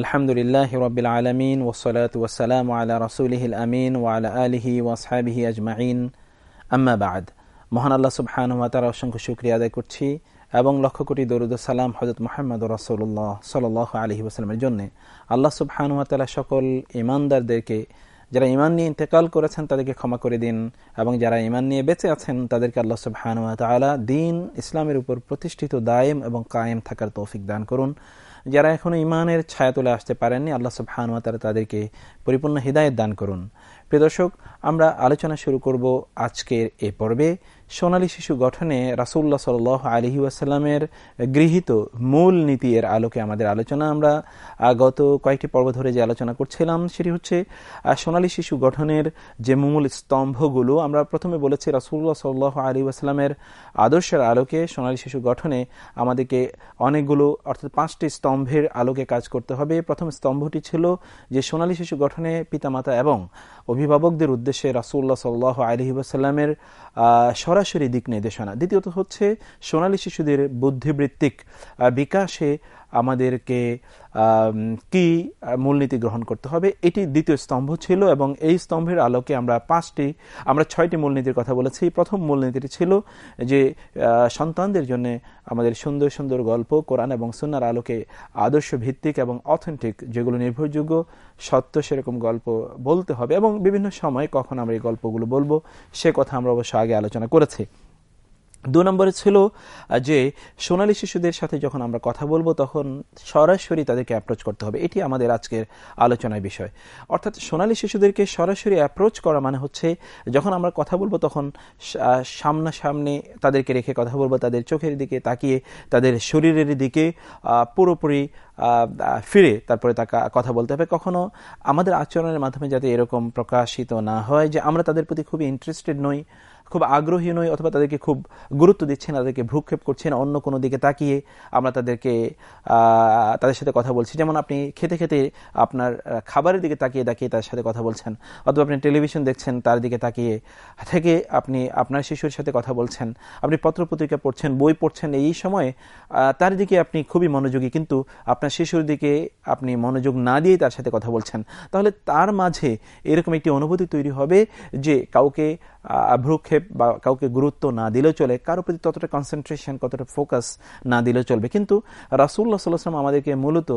আলহামদুলিল্লাহ রবিল আলমিন ওসলাত ওসালাম আলা রসুলহিল আমিন ওয়ালা আলিহি ওয়াসহাবিহি আজমাইন। আম্মাবাদ মহান আল্লাহ সুবহানুমাতার অসংখ্য শুক্রিয়া আদায় করছি এবং লক্ষ কোটি দরুদ সালাম হজরত মোহাম্মদ রসুল্লাহ সাল আলহি ওসালামের জন্য। আল্লাহ সুবহানুমাতালা সকল ইমানদারদেরকে যারা ইমান নিয়ে ইন্তেকাল করেছেন তাদেরকে ক্ষমা করে দিন এবং যারা ইমান নিয়ে বেঁচে আছেন তাদেরকে আল্লাহ সুবাহানুয়ালা দিন ইসলামের উপর প্রতিষ্ঠিত, দায়েম এবং কায়েম থাকার তৌফিক দান করুন। যারা এখনও ইমানের ছায়া তুলে আসতে পারেননি, আল্লাহ সুবাহানুয়াতারা তাদেরকে পরিপূর্ণ হৃদায়ত দান করুন। প্রিয় দর্শক, আমরা আলোচনা শুরু করব আজকের এ পর্বে। সোনালী শিশু গঠনে রাসুল্লাহ সাল আলহি ওয়াসাল্লামের গৃহীত মূল নীতি এর আলোকে আমাদের আলোচনা আমরা গত কয়েকটি পর্ব ধরে যে আলোচনা করছিলাম সেটি হচ্ছে সোনালী শিশু গঠনের যে মূল স্তম্ভগুলো, আমরা প্রথমে বলেছি রাসুল্লাহ সাল আলী ওয়াসাল্লামের আদর্শের আলোকে সোনালী শিশু গঠনে আমাদেরকে অনেকগুলো, অর্থাৎ পাঁচটি স্তম্ভের আলোকে কাজ করতে হবে। প্রথম স্তম্ভটি ছিল যে সোনালী শিশু গঠনে পিতামাতা এবং অভিভাবকদের উদ্দেশ্যে রাসুল্লাহ সাল্লাহ আলহি ওয়াসাল্লামের সরাসরি দিক নির্দেশনা। দ্বিতীয়ত হচ্ছে সোনালী শিশুদের বুদ্ধিবৃত্তিক বিকাশে আমাদেরকে কি মূলনীতি গ্রহণ করতে হবে, এটি দ্বিতীয় স্তম্ভ ছিল এবং এই স্তম্ভের আলোকে আমরা পাঁচটি, আমরা ছয়টি মূলনীতির কথা বলেছি। প্রথম মূলনীতিটি ছিল যে সন্তানদের জন্য আমাদের সুন্দর সুন্দর গল্প, কোরআন এবং সুনার আলোকে আদর্শ ভিত্তিক এবং অথেন্টিক যেগুলো নির্ভরযোগ্য, সত্য সেরকম গল্প বলতে হবে এবং বিভিন্ন সময় কখন আমরা এই গল্পগুলো বলব, সে কথা আমরা অবশ্য আগে আলোচনা করেছি। দু নম্বরে ছিল যে সোনালী শিশুদের সাথে যখন আমরা কথা বলব, তখন সরাসরি তাদেরকে অ্যাপ্রোচ করতে হবে। এটি আমাদের আজকের আলোচনার বিষয়। অর্থাৎ সোনালী শিশুদেরকে সরাসরি অ্যাপ্রোচ করা মানে হচ্ছে, যখন আমরা কথা বলব, তখন সামনাসামনি তাদেরকে রেখে কথা বলব, তাদের চোখের দিকে তাকিয়ে, তাদের শরীরের দিকে পুরোপুরি ফিরে তারপরে তাকে, কথা বলতে হবে। কখনো আমাদের আচরণের মাধ্যমে যাতে এরকম প্রকাশিত না হয় যে আমরা তাদের প্রতি খুবই ইন্টারেস্টেড নই। খুব আগ্রহী নই অথবা তাদেরকে খুব গুরুত্ব দিচ্ছে না, তাদেরকে ভ্রুক্ষেপ করছে না, অন্য কোনো দিকে তাকিয়ে আমরা তাদেরকে তাদের সাথে কথা বলছি। যেমন আপনি খেতে খেতে আপনার খাবারের দিকে তাকিয়ে তাকিয়ে তার সাথে কথা বলছেন, অথবা আপনি টেলিভিশন দেখছেন, তার দিকে তাকিয়ে থেকে আপনি আপনার শিশুর সাথে কথা বলছেন, আপনি পত্রপত্রিকা পড়ছেন, বই পড়ছেন, এই সময়ে তার দিকে আপনি খুবই মনোযোগী, কিন্তু আপনার শিশুর দিকে আপনি মনোযোগ না দিয়ে তার সাথে কথা বলছেন। তাহলে তার মাঝে এরকম একটি অনুভূতি তৈরি হবে যে কাউকে ভ্রুক্ষেপ বা কাউকে গুরুত্ব না দিলেও চলে, কারও প্রতি ততটা কনসেন্ট্রেশন কতটা ফোকাস না দিলেও চলবে। কিন্তু রাসুল্লাহ সাল্লাহাম আমাদেরকে মূলত,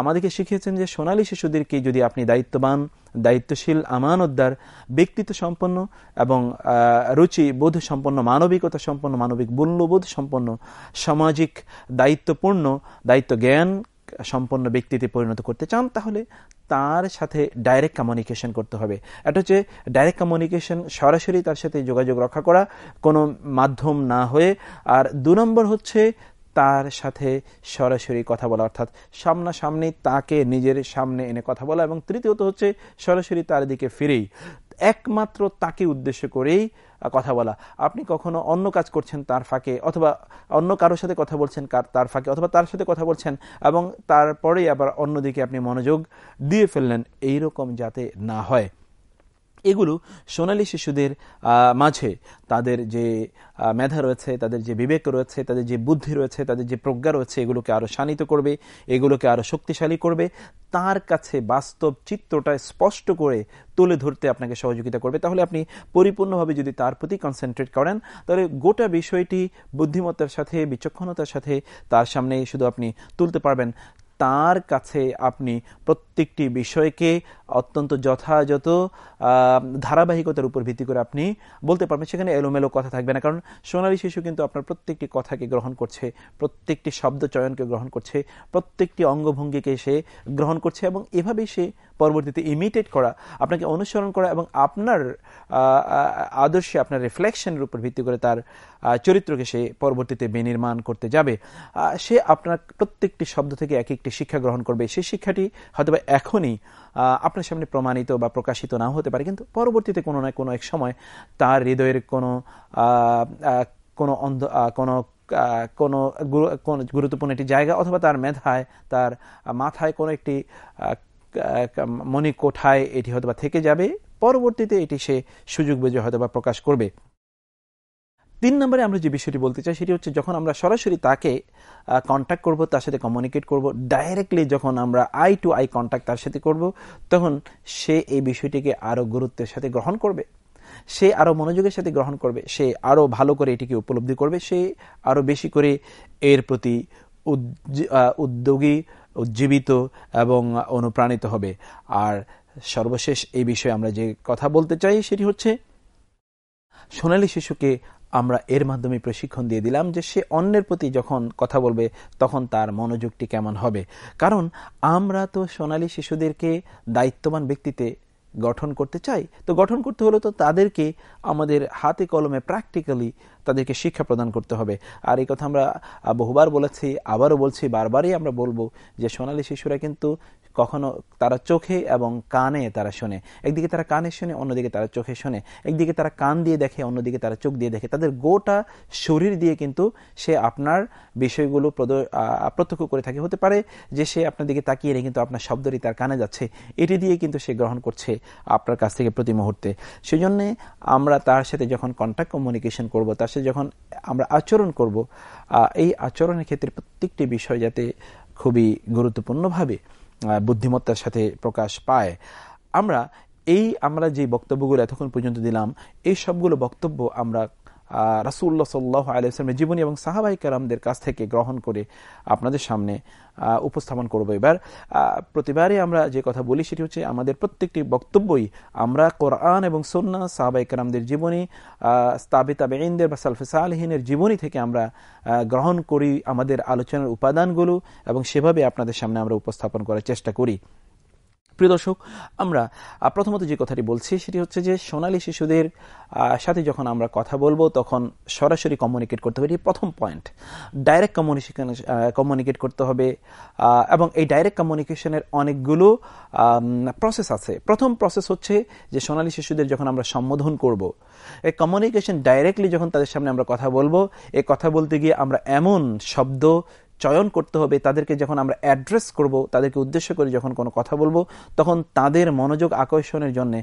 আমাদেরকে শিখিয়েছেন যে সোনালী শিশুদেরকে যদি আপনি দায়িত্ববান, দায়িত্বশীল, আমানতদার, ব্যক্তিত্ব সম্পন্ন এবং রুচি, বোধ সম্পন্ন, মানবিকতা সম্পন্ন, মানবিক মূল্যবোধ সম্পন্ন, সামাজিক, দায়িত্বপূর্ণ দায়িত্ব জ্ঞান সম্পন্ন ব্যক্তিতে পরিণত করতে চান, তাহলে তার সাথে ডাইরেক্ট কমিউনিকেশন করতে হবে। এটা হচ্ছে ডাইরেক্ট কমিউনিকেশন সরাসরি তার সাথে যোগাযোগ রক্ষা করা, কোনো মাধ্যম না হয়ে। আর দু নম্বর হচ্ছে তার সাথে সরাসরি কথা বলা, অর্থাৎ সামনাসামনি তাকে নিজের সামনে এনে কথা বলা। এবং তৃতীয়ত হচ্ছে সরাসরি তার দিকে ফিরেই। একমাত্র তাকে উদ্দেশ্য করেই কথা বলা। আপনি কখনো অন্য কাজ করছেন তার ফাঁকে, অথবা অন্য কারোর সাথে কথা বলছেন তার ফাঁকে, অথবা তার সাথে কথা বলছেন এবং তারপরেই আবার অন্যদিকে আপনি মনোযোগ দিয়ে ফেললেন, এইরকম যাতে না হয়। এগুলো সোনালী শিশুদের মাঝে তাদের যে মেধা রয়েছে, তাদের যে বিবেক রয়েছে, তাদের যে বুদ্ধি রয়েছে, তাদের যে প্রজ্ঞা রয়েছে, এগুলোকে আরও শানিত করবে, এগুলোকে আরও শক্তিশালী করবে। তার কাছে বাস্তব চিত্রটা স্পষ্ট করে তুলে ধরতে আপনাকে সহযোগিতা করবে। তাহলে আপনি পরিপূর্ণভাবে যদি তার প্রতি কনসেন্ট্রেট করেন, তাহলে গোটা বিষয়টি, বুদ্ধিমত্তার সাথে, বিচক্ষণতার সাথে তার সামনে শুধু আপনি তুলতে পারবেন। তার কাছে আপনি প্রত্যেকটি বিষয়কে অত্যন্ত যথাযথ ধারাবাহিকতার উপর ভিত্তি করে আপনি বলতে পারবেন। সেখানে এলোমেলো কথা থাকবে না। কারণ সোনালী শিশু কিন্তু আপনার প্রত্যেকটি কথাকে গ্রহণ করছে, প্রত্যেকটি শব্দ চয়নকে গ্রহণ করছে, প্রত্যেকটি অঙ্গভঙ্গিকে সে গ্রহণ করছে এবং এভাবেই সে পরবর্তীতে ইমিটেট করা, আপনাকে অনুসরণ করা এবং আপনার আদর্শে আপনার রিফ্লেকশনের উপর ভিত্তি করে তার চরিত্রকে সে পরবর্তীতে বিনির্মাণ করতে যাবে। সে আপনার প্রত্যেকটি শব্দ থেকে এক একটি শিক্ষা গ্রহণ করবে। সেই শিক্ষাটি হয়তো এখনই আপনার সামনে প্রমাণিত বা প্রকাশিত নাও হতে পারে, কিন্তু পরবর্তীতে কোনো না কোনো এক সময় তার হৃদয়ের কোনো কোনো অন্ধ কোনো কোনো গুরুত্বপূর্ণ একটি জায়গা অথবা তার মেধায়, তার মাথায় কোনো একটি মনি কোঠায় এটি হয়তোবা থেকে যাবে। পরবর্তীতে এটি সে সুযোগ বুঝে হয়তোবা প্রকাশ করবে। তিন নম্বরে আমরা যে বিষয়টি বলতে চাই সেটি হচ্ছে যখন আমরা সরাসরি তাকে কন্ট্যাক্ট করব, তার সাথে কমিউনিকেট করব ডাইরেক্টলি যখন আমরা আই টু আই কন্ট্যাক্ট তার সাথে করব, তখন সে এই বিষয়টিকে আরও গুরুত্বের সাথে গ্রহণ করবে। সে আরও মনোযোগের সাথে গ্রহণ করবে। সে আরও ভালো করে এটিকে উপলব্ধি করবে। সে আরও বেশি করে এর প্রতি উদ্যোগী, উজ্জীবিত এবং অনুপ্রাণিত হবে। আর সর্বশেষ এই বিষয়ে আমরা যে কথা বলতে চাই সেটি হচ্ছে, সোনালী শিশুকে আমরা এর মাধ্যমে প্রশিক্ষণ দিয়ে দিলাম যে সে অন্যের প্রতি যখন কথা বলবে, তখন তার মনোযোগটি কেমন হবে। কারণ আমরা তো সোনালী শিশুদেরকে দায়িত্ববান ব্যক্তিতে গঠন করতে চাই। তো গঠন করতে হলে তো তাদেরকে আমাদের হাতে কলমে প্র্যাকটিক্যালি তাদেরকে শিক্ষা প্রদান করতে হবে। আর এই কথা আমরা বহুবার বলেছি, আবারও বলছি, বারবারই আমরা বলব যে সোনালী শিশুরা কিন্তু কখনো তারা চোখে এবং কানে তারা শোনে। একদিকে তারা কানে শোনে, অন্যদিকে তারা চোখে শোনে। একদিকে তারা কান দিয়ে দেখে, অন্যদিকে তারা চোখ দিয়ে দেখে। তাদের গোটা শরীর দিয়ে কিন্তু সে আপনার বিষয়গুলো প্রত্যক্ষ করে থাকে। হতে পারে যে সে আপনার দিকে তাকিয়ে নেই কিন্তু আপনার শব্দটি তার কানে যাচ্ছে। এটি দিয়ে কিন্তু সে গ্রহণ করছে আপনার কাছ থেকে প্রতি মুহূর্তে। সেই জন্যে আমরা তার সাথে যখন কন্ট্যাক্ট কমিউনিকেশন করব, তার সাথে যখন আমরা আচরণ করব এই আচরণের ক্ষেত্রে প্রত্যেকটি বিষয় যাতে খুবই গুরুত্বপূর্ণভাবে বুদ্ধিমত্তার সাথে প্রকাশ পায়। আমরা এই, আমরা যে বক্তব্যগুলো এতক্ষণ পর্যন্ত দিলাম, এই সবগুলো বক্তব্য আমরা রাসুল্লাহ সাল্লাহ আলাইসলামের জীবনী এবং সাহাবাই কারামদের কাছ থেকে গ্রহণ করে আপনাদের সামনে উপস্থাপন করব এবার। প্রতিবারই আমরা যে কথা বলি সেটি হচ্ছে আমাদের প্রত্যেকটি বক্তব্যই আমরা কোরআন এবং সন্না সাহাবাই কারামদের জীবনী স্তাবিতা বেইনদের বা সালফেসা আলহিনের জীবনী থেকে আমরা গ্রহণ করি আমাদের আলোচনার উপাদানগুলো এবং সেভাবে আপনাদের সামনে আমরা উপস্থাপন করার চেষ্টা করি। প্রিয় দর্শক, আমরা প্রথমত যে কথাটি বলছি সেটি হচ্ছে যে সোনালী শিশুদের সাথে যখন আমরা কথা বলব তখন সরাসরি কমিউনিকেট করতে হবে। এটি প্রথম পয়েন্ট ডাইরেক্ট কমিউনিকেশন কমিউনিকেট করতে হবে এবং এই ডাইরেক্ট কমিউনিকেশনের অনেকগুলো প্রসেস আছে। প্রথম প্রসেস হচ্ছে যে সোনালী শিশুদের যখন আমরা সম্বোধন করব, এই কমিউনিকেশন ডাইরেক্টলি যখন তাদের সামনে আমরা কথা বলব, এই কথা বলতে গিয়ে আমরা এমন শব্দ চয়ন করতে হবে, তাদেরকে যখন আমরা অ্যাড্রেস করব, তাদেরকে উদ্দেশ্য করে যখন কোনো কথা বলব, তখন তাদের মনোযোগ আকর্ষণের জন্য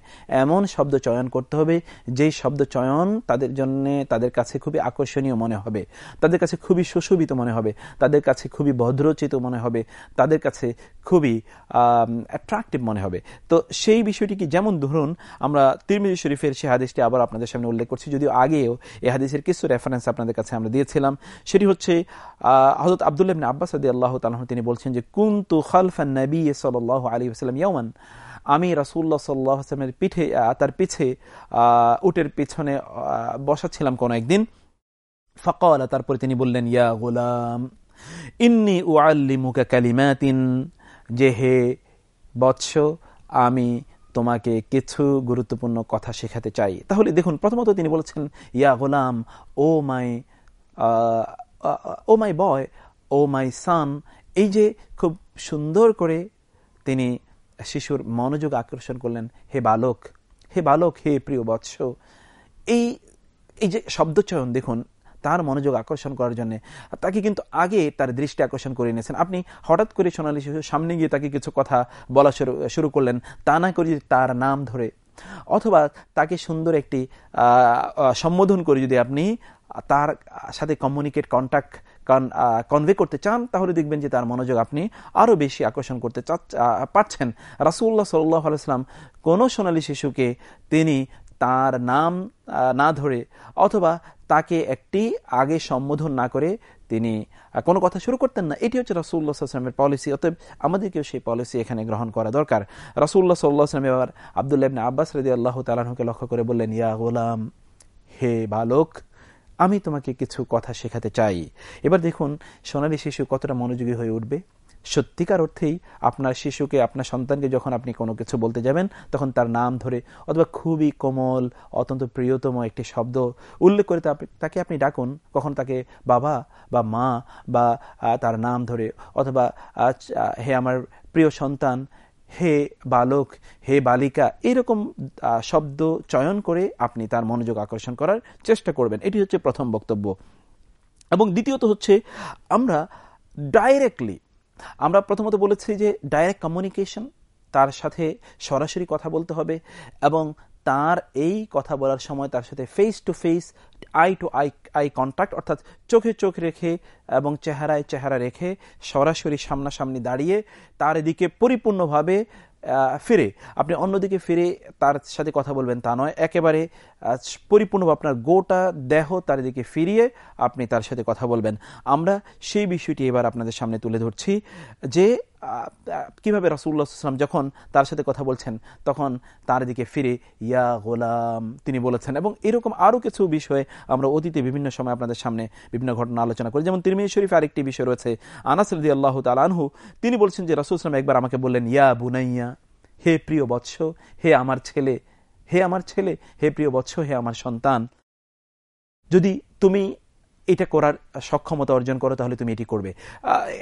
এমন শব্দ চয়ন করতে হবে, যেই শব্দ চয়ন তাদের জন্য তাদের কাছে খুবই আকর্ষণীয় মনে হবে, তাদের কাছে খুবই সুশোভিত মনে হবে, তাদের কাছে খুবই ভদ্রচিত মনে হবে, তাদের কাছে খুবই অ্যাট্রাকটিভ মনে হবে। তো সেই বিষয়টি কি, যেমন ধরুন আমরা তিরমিজি শরীফের সে হাদিসটি আবার আপনাদের সামনে উল্লেখ করছি, যদিও আগেও এই হাদিসের কিছু রেফারেন্স আপনাদের কাছে আমরা দিয়েছিলাম, সেটি হচ্ছে হজরত আব্দুল আবদুল্লাহ আব্বাস আল্লাহ তালাহ তিনি বলছেন যে, কুন্তু নবী সাল আলী আসসালাম আমি রাসুল্লাহ সাল্লাহ পিঠে তার পিছে উটের পিছনে বসাচ্ছিলাম কোনো একদিন। তারপরে তিনি বললেন, ইয়া গোলাম, ইন্নি কালিমাতিন, যে হে বৎস, আমি তোমাকে কিছু গুরুত্বপূর্ণ কথা শেখাতে চাই। তাহলে দেখুন, প্রথমত তিনি বলেছেন, ইয়া গোলাম, ও মাই ও মাই বয় ও মাই সান, এই যে খুব সুন্দর করে তিনি শিশুর মনোযোগ আকর্ষণ করলেন, হে বালক হে বালক, হে প্রিয় বৎস। এই এই যে শব্দচয়ন দেখুন, তার মনোযোগ আকর্ষণ করার জন্য। তাকে কিন্তু আগে তার দৃষ্টি আকর্ষণ করে নিয়েছেন আপনি হঠাৎ করে সোনালী শিশুর সামনে গিয়ে তাকে কিছু কথা বলা শুরু করলেন, তা না করে যদি তার নাম ধরে। অথবা তাকে সুন্দর একটি সম্বোধন করে যদি আপনি তার সাথে কমিউনিকেট কন্ট্যাক্ট কনভে করতে চান, তাহলে দেখবেন যে তার মনোযোগ আপনি আরও বেশি আকর্ষণ করতে পারছেন। রাসুল্লাহ সাল্লাহ আলাইসলাম কোনো সোনালী শিশুকে তিনি তার নাম না ধরে অথবা তাকে একটি আগে সম্বোধন না করে তিনি কোনো কথা শুরু করতেন না। এটি হচ্ছে রাসুল্লাহ আসলামের পলিসি অতএব আমাদেরকেও সেই পলিসি এখানে গ্রহণ করা দরকার। রাসুল্লাহ সাল্লাহ আসলাম এবার আবদুল্লাহ আব্বাস রদি আল্লাহ তালাহকে লক্ষ্য করে বললেন, ইয়া গোলাম, হে বালক আমি তোমাকে কিছু কথা শেখাতে চাই। এবার দেখুন, সোনালী শিশু কতটা মনোযোগী হয়ে উঠবে। সত্যিকার অর্থেই আপনার শিশুকে, আপনার সন্তানকে যখন আপনি কোনো কিছু বলতে যাবেন, তখন তার নাম ধরে অথবা খুবই কোমল, অত্যন্ত প্রিয়তম একটি শব্দ উল্লেখ করে তাকে আপনি ডাকুন। কখন তাকে বাবা বা মা বা তার নাম ধরে অথবা হে আমার প্রিয় সন্তান হে বালক, হে বালিকা, এরকম শব্দ চয়ন করে আপনি তার মনোযোগ আকর্ষণ করার চেষ্টা করবেন। এটি হচ্ছে প্রথম বক্তব্য। এবং দ্বিতীয়ত হচ্ছে, আমরা ডাইরেক্টলি আমরা প্রথমত বলেছি যে ডাইরেক্ট কমিউনিকেশন তার সাথে সরাসরি কথা বলতে হবে এবং তার এই কথা বলার সময় তার সাথে face to face eye to eye eye contact অর্থাৎ চোখে চোখ রেখে এবং চেহারায় চেহারা রেখে সরাসরি সামনাসামনি দাঁড়িয়ে তার এদিকে পরিপূর্ণভাবে ফিরে। আপনি অন্যদিকে ফিরে তার সাথে কথা বলবেন তা নয়। একেবারে পরিপূর্ণভাবে আপনার গোটা দেহ তার দিকে ফিরিয়ে আপনি তার সাথে কথা বলবেন। আমরা সেই বিষয়টি এবার আপনাদের সামনে তুলে ধরছি যে কীভাবে রাসুল্লাহাম যখন তার সাথে কথা বলছেন, তখন তার দিকে ফিরে, ইয়া গোলাম, তিনি বলেছেন। এবং এরকম আরও কিছু বিষয়ে আমরা অতীতে বিভিন্ন সময় আপনাদের সামনে বিভিন্ন ঘটনা আলোচনা করি। যেমন তিরমিজ শরীফ আরেকটি বিষয় রয়েছে আনাসরদি আল্লাহ তালানহু তিনি বলছেন যে রাসুল ইসলাম একবার আমাকে বললেন, ইয়া বুনাইয়া, হে প্রিয় বৎস, হে আমার ছেলে, হে আমার ছেলে, হে প্রিয় বৎস, হে আমার সন্তান। যদি তুমি এটা করার সক্ষমতা অর্জন করো, তাহলে তুমি এটি করবে।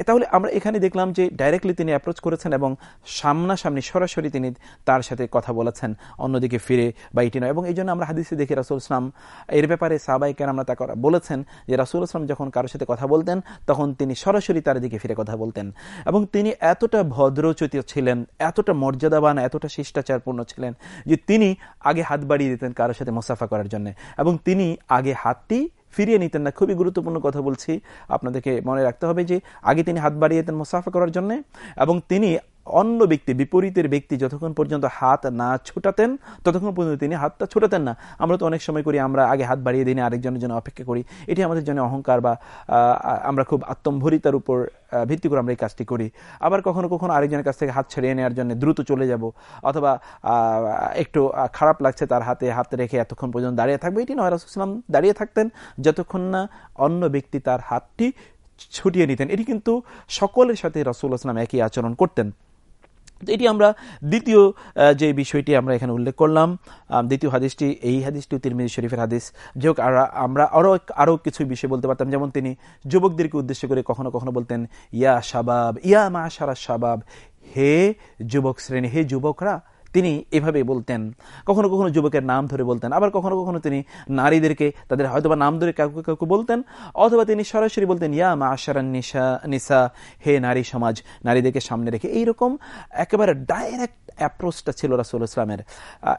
তাহলে আমরা এখানে দেখলাম যে ডাইরেক্টলি তিনি অ্যাপ্রোচ করেছেন এবং সামনাসামনি, সরাসরি তিনি তার সাথে কথা বলেছেন, অন্যদিকে ফিরে বা এটি নয়। এবং এই জন্য আমরা হাদিসে দেখি রাসুল ইসলাম এর ব্যাপারে সাবাইকেন আমরা তা করা, বলেছেন যে রাসুল ইসলাম যখন কারোর সাথে কথা বলতেন, তখন তিনি সরাসরি তার দিকে ফিরে কথা বলতেন। এবং তিনি এতটা ভদ্রচিত ছিলেন, এতটা মর্যাদাবান, এতটা শিষ্টাচারপূর্ণ ছিলেন যে তিনি আগে হাত বাড়িয়ে দিতেন কারোর সাথে মোসাফা করার জন্য। এবং তিনি আগে হাতটি ফিরিয়ে নিতেন না। খুবই গুরুত্বপূর্ণ কথা বলছি। আপনাদেরকে মনে রাখতে হবে যে, আগে তিনি হাত বাড়িয়ে দিতেন মুসাফা করার জন্য এবং তিনি অন্য ব্যক্তি, বিপরীতের ব্যক্তি যতক্ষণ পর্যন্ত হাত না ছুটাতেন, ততক্ষণ পর্যন্ত তিনি হাতটা ছুটাতেন না। আমরা তো অনেক সময় করি, আমরা আগে হাত বাড়িয়ে দিনে আরেকজনের জন্য অপেক্ষা করি। এটি আমাদের জন্য অহংকার বা আমরা খুব আত্মম্ভরিতার উপর ভিত্তি করে আমরা এই কাজটি করি। আবার কখনো কখনো আরেকজনের কাছ থেকে হাত ছেড়িয়ে নেওয়ার জন্য দ্রুত চলে যাব, অথবা একটু খারাপ লাগছে তার হাতে, হাত রেখে এতক্ষণ পর্যন্ত দাঁড়িয়ে থাকবে। এটি নয় রাসুলাম দাঁড়িয়ে থাকতেন, যতক্ষণ না অন্য ব্যক্তি তার হাতটি ছুটিয়ে নিতেন। এটি কিন্তু সকলের সাথে রসুল আসলাম একই আচরণ করতেন। এটি আমরা দ্বিতীয় যে বিষয়টি আমরা এখানে উল্লেখ করলাম দ্বিতীয় হাদিসটি, এই হাদিসটি তিরমিজি শরীফের হাদিস। যে হোক আমরা আরও আরও কিছু বিষয় বলতে পারতাম। যেমন তিনি যুবকদেরকে উদ্দেশ্য করে কখনো কখনো বলতেন, ইয়া শাবাব, ইয়া মা সারা শাবাব, হে যুবক শ্রেণি, হে যুবকরা তিনি এভাবে বলতেন। কখনো কখনো যুবকের নাম ধরে বলতেন। আবার কখনো কখনো তিনি নারীদেরকে, তাদের হয়তোবা নাম ধরে কাউকে কাউকে বলতেন, অথবা তিনি সরাসরি বলতেন, ইয়া মা আশারান নিশা, নিসা, হে নারী সমাজ, নারীদেরকে সামনে রেখে। এইরকম একেবারে ডাইরেক্ট অ্যাপ্রোচটা ছিল রাসুল ইসলামের।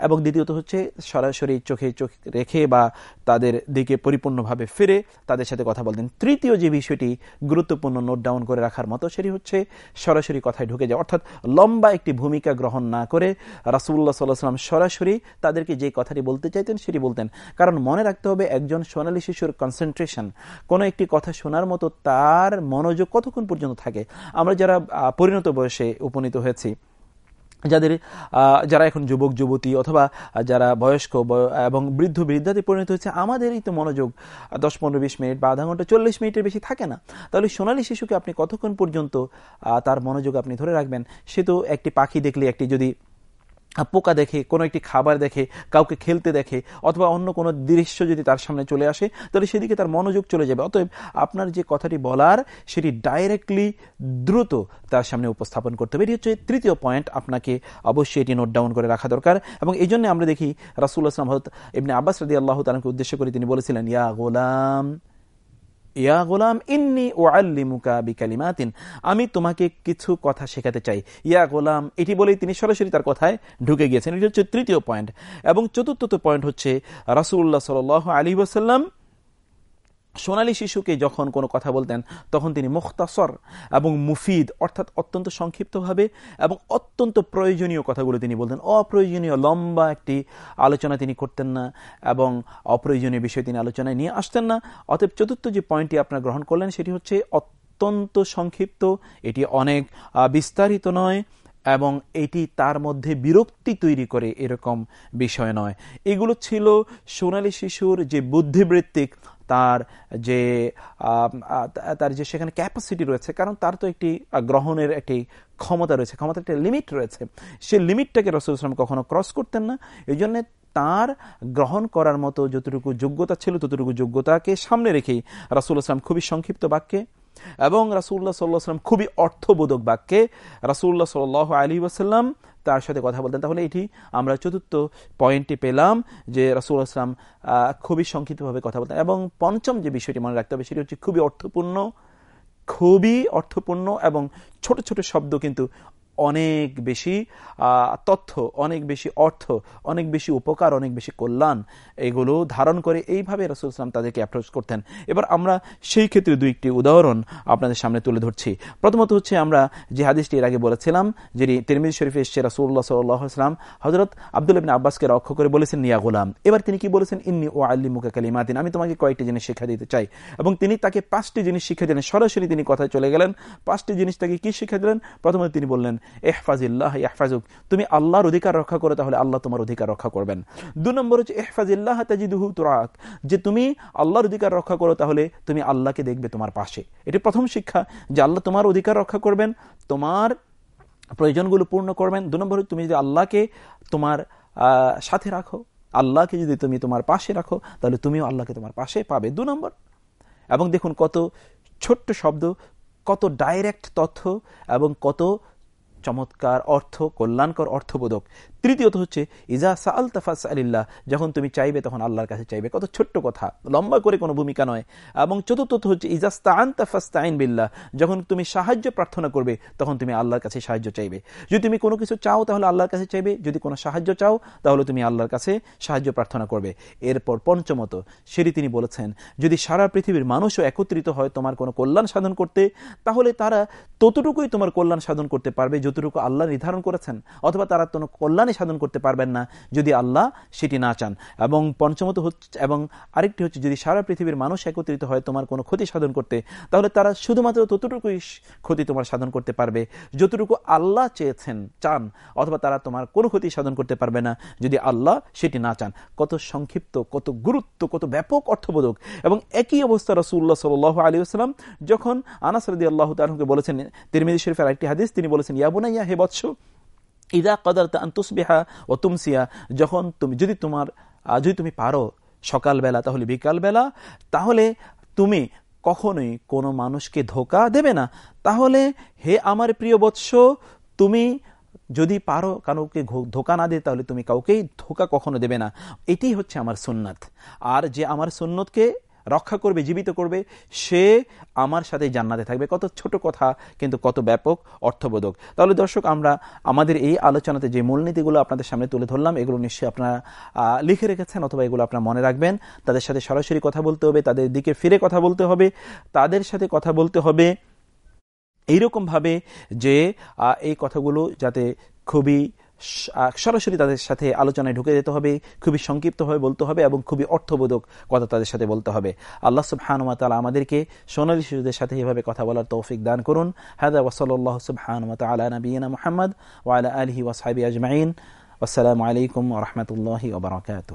এবং দ্বিতীয়ত হচ্ছে সরাসরি চোখে চোখ রেখে বা তাদের দিকে পরিপূর্ণভাবে ফিরে তাদের সাথে কথা বলতেন। তৃতীয় যে বিষয়টি গুরুত্বপূর্ণ নোট ডাউন করে রাখার মতো, সেটি হচ্ছে সরাসরি কথায় ঢুকে যাওয়া। অর্থাৎ লম্বা একটি ভূমিকা গ্রহণ না করে রাসুল্লাহ সাল্লাহাম সরাসরি তাদেরকে যে কথাটি বলতে চাইতেন, সেটি বলতেন। কারণ মনে রাখতে হবে, একজন সোনালী শিশুর কনসেন্ট্রেশন কোনো একটি কথা শোনার মতো তার মনোযোগ কতক্ষণ পর্যন্ত থাকে? আমরা যারা পরিণত বয়সে উপনীত হয়েছি যাদের যারা এখন যুবক, যুবতী অথবা যারা বয়স্ক এবং বৃদ্ধ বৃদ্ধাতে পরিণত হচ্ছে আমাদেরই তো মনোযোগ দশ, পনেরো, বিশ মিনিট বা আধা ঘণ্টা, চল্লিশ মিনিটের বেশি থাকে না। তাহলে সোনালী শিশুকে আপনি কতক্ষণ পর্যন্ত তার মনোযোগ আপনি ধরে রাখবেন? সে তো একটি পাখি দেখলে, একটি যদি পোকা দেখে, কোনো একটি খাবার দেখে, কাউকে খেলতে দেখে, অথবা অন্য কোনো দৃশ্য যদি তার সামনে চলে আসে, তাহলে সেদিকে তার মনোযোগ চলে যাবে। অতএব আপনার যে কথাটি বলার, সেটি ডাইরেক্টলি দ্রুত তার সামনে উপস্থাপন করতে হবে। এটি হচ্ছে তৃতীয় পয়েন্ট আপনাকে অবশ্যই এটি নোট ডাউন করে রাখা দরকার। এবং এই জন্য আমরা দেখি রাসুল আসলাম হত এমনি আব্বাস রদি আল্লাহ তালাকে উদ্দেশ্য করে তিনি বলেছিলেন, ইয়া গোলাম ইয়া গোলাম, ইন্নি ও আল্লিমুকা বিকালিমাতিন। আমি তোমাকে কিছু কথা শেখাতে চাই। ইয়া গোলাম, এটি বলেই তিনি সরাসরি তার কথায় ঢুকে গিয়েছেন। এটি হচ্ছে তৃতীয় পয়েন্ট এবং চতুর্থ পয়েন্ট হচ্ছে রাসুল্লাহ সাল আলী ওসাল্লাম সোনালী শিশুকে যখন কোনো কথা বলতেন, তখন তিনি মুখতাসর এবং মুফিদ, অর্থাৎ অত্যন্ত সংক্ষিপ্তভাবে এবং অত্যন্ত প্রয়োজনীয় কথাগুলো তিনি বলতেন। অপ্রয়োজনীয় লম্বা একটি আলোচনা তিনি করতেন না এবং অপ্রয়োজনীয় বিষয় তিনি আলোচনায় নিয়ে আসতেন না। অতএব চতুর্থ যে পয়েন্টটি আপনারা গ্রহণ করলেন, সেটি হচ্ছে অত্যন্ত সংক্ষিপ্ত, এটি অনেক বিস্তারিত নয় এবং এটি তার মধ্যে বিরক্তি তৈরি করে এরকম বিষয় নয়। এগুলো ছিল সোনালী শিশুর যে বুদ্ধিবৃত্তিক তার যে তার যে সেখানে ক্যাপাসিটি রয়েছে, কারণ তার তো একটি গ্রহণের একটি ক্ষমতা রয়েছে, ক্ষমতার একটা লিমিট রয়েছে। সে লিমিটটাকে রসুল ইসলাম কখনো ক্রস করতেন না। এই জন্য তার গ্রহণ করার মতো যতটুকু যোগ্যতা ছিল, ততটুকু যোগ্যতাকে সামনে রেখেই রাসুল ইসলাম খুবই সংক্ষিপ্ত বাক্যে এবং রাসুল্লাহ সাল্লাহ সাল্লাম খুবই অর্থবোধক বাক্যে রাসুল্লাহ সাল আলী ওয়াসাল্লাম তার সাথে কথা বলতেন। তাহলে এটি আমরা চতুর্থ পয়েন্টটি পেলাম যে রাসুল আসলাম খুবই সংক্ষিপ্তভাবে কথা বলতেন এবং পঞ্চম যে বিষয়টি মনে রাখতে হবে সেটি হচ্ছে খুবই অর্থপূর্ণ খুবই অর্থপূর্ণ এবং ছোট ছোট শব্দ কিন্তু অনেক বেশি তথ্য, অনেক বেশি অর্থ, অনেক বেশি উপকার, অনেক বেশি কল্যাণ এগুলো ধারণ করে এইভাবে রসুল ইসলাম তাদেরকে অ্যাপ্রোচ করতেন। এবার আমরা সেই ক্ষেত্রে দুই একটি উদাহরণ আপনাদের সামনে তুলে ধরছি। প্রথমত হচ্ছে আমরা যে হাদিসটি এর আগে বলেছিলাম, যিনি তিরমিজ শরীফে এসছে রাসুল্লাহ সাল্লাম হজরত আব্দুল ইবিন আব্বাসকে রক্ষ করে বলেছেন নিয়া গোলাম। এবার তিনি কি বলেছেন? ইন্নি ও আল্লি মুখা কালিমাতিন। আমি তোমাকে কয়েকটি জিনিস শিক্ষা দিতে চাই। এবং তিনি তাকে পাঁচটি জিনিস শিক্ষা দিলেন। সরাসরি তিনি কথায় চলে গেলেন। পাঁচটি জিনিস তাকে কি শিক্ষা দিলেন? প্রথমত তিনি বললেন এহফাজিল্লাহ তুমি আল্লাহর অধিকার রক্ষা করে, তাহলে আল্লাহ তোমার অধিকার রক্ষা করবেন। দু নম্বর হচ্ছে এহফাজিল্লাহ তাজিদুহু তুরাক। যে তুমি আল্লাহর অধিকার রক্ষা করো, তাহলে তুমি আল্লাহকে দেখবে তোমার পাশে। এটি প্রথম শিক্ষা যে আল্লাহ তোমার অধিকার রক্ষা করবেন, তোমার প্রয়োজনগুলো পূর্ণ করবেন। দু নম্বর তুমি যদি আল্লাহকে তোমার সাথে রাখো, আল্লাহকে যদি তুমি তোমার পাশে রাখো, তাহলে তুমিও আল্লাহকে তোমার পাশে পাবে। দু নম্বর, এবং দেখুন কত ছোট্ট শব্দ, কত ডাইরেক্ট তথ্য, এবং কত চমৎকার অর্থ কল্যাণকর অর্থবোধক। তৃতীয়ত হচ্ছে, ইজা সা আল তাফাস আলিল্লাহ যখন তুমি চাইবে তখন আল্লাহর কাছে চাইবে। কত ছোট্ট কথা, লম্বা করে কোনো ভূমিকা নয়। এবং চতুর্থত হচ্ছে ইজাস্তান তাফাস্তাইন বিল্লাহ যখন তুমি সাহায্য প্রার্থনা করবে তখন তুমি আল্লাহর কাছে সাহায্য চাইবে। যদি তুমি কোনো কিছু চাও তাহলে আল্লাহর কাছে চাইবে, যদি কোনো সাহায্য চাও তাহলে তুমি আল্লাহর কাছে সাহায্য প্রার্থনা করবে। এরপর পঞ্চমত, সেটি তিনি বলেছেন, যদি সারা পৃথিবীর মানুষও একত্রিত হয় তোমার কোনো কল্যাণ সাধন করতে, তাহলে তারা ততটুকুই তোমার কল্যাণ সাধন করতে পারবে, যতটুকু আল্লাহ নির্ধারণ করেছেন। অথবা তারা কোনো কল্যাণই সাধন করতে পারবেন না যদি আল্লাহ সেটি না চান। এবং পঞ্চমত হচ্ছে, এবং আরেকটি হচ্ছে, যদি সারা পৃথিবীর মানুষ একত্রিত হয় তোমার কোনো ক্ষতি সাধন করতে, তাহলে তারা শুধুমাত্র ততটুকুই ক্ষতি তোমার সাধন করতে পারবে। যতটুকু আল্লাহ চেয়েছেন, চান, অথবা তারা তোমার কোনো ক্ষতি সাধন করতে পারবে না, যদি আল্লাহ সেটি না চান। কত সংক্ষিপ্ত, কত গুরুত্ব, কত ব্যাপক অর্থবোধক। এবং একই অবস্থা রসুল্লাহ সাল আলী আসসালাম যখন আনাসরদি আল্লাহ তালকে বলেছেন তিরমিদি শরীফের একটি হাদিস, তিনি বলেছেন ইয়াবুনাইয়া হে বৎস ইদা কদার তুসবিহা ও তুমসিয়া যখন তুমি যদি তোমার যদি তুমি পারো সকালবেলা, তাহলে বিকালবেলা, তাহলে তুমি কখনোই কোনো মানুষকে ধোকা দেবে না। তাহলে হে আমার প্রিয় বৎস, তুমি যদি পারো কাউকে ধোকা না দিয়ে, তাহলে তুমি কাউকেই ধোকা কখনো দেবে না। এটি হচ্ছে আমার সুন্নাত। আর যে আমার সুন্নতকে রক্ষা করবে, জীবিত করবে, সে আমার সাথে জান্নাতে থাকবে। কত ছোট কথা, কিন্তু কত ব্যাপক অর্থবোধক। তাহলে দর্শক, আমরা আমাদের এই আলোচনাতে যে মূলনীতিগুলো আপনাদের সামনে তুলে ধরলাম, এগুলো নিশ্চয়ই আপনারা লিখে রেখেছেন অথবা এগুলো আপনারা মনে রাখবেন। তাদের সাথে সরাসরি কথা বলতে হবে, তাদের দিকে ফিরে কথা বলতে হবে। তাদের সাথে কথা বলতে হবে এইরকমভাবে যে এই কথাগুলো যাতে খুবই সরাসরি তাদের সাথে আলোচনায় ঢুকে যেতে হবে, খুবই সংক্ষিপ্তভাবে বলতে হবে এবং খুবই অর্থবোধক কথা তাদের সাথে বলতে হবে। আল্লাহ সুবহানুমাতালা আমাদেরকে সোনালী শিশুদের সাথে এভাবে কথা বলার তৌফিক দান করুন। হাদা ওসল্লাহ সুবহানুমাত আলা নবীনা মোহাম্মদ ওয়ালা আলহি ওয়াসাবি আজমাইন। আসসালামু আলাইকুম রহমতুল্লাহ ওবরাকাত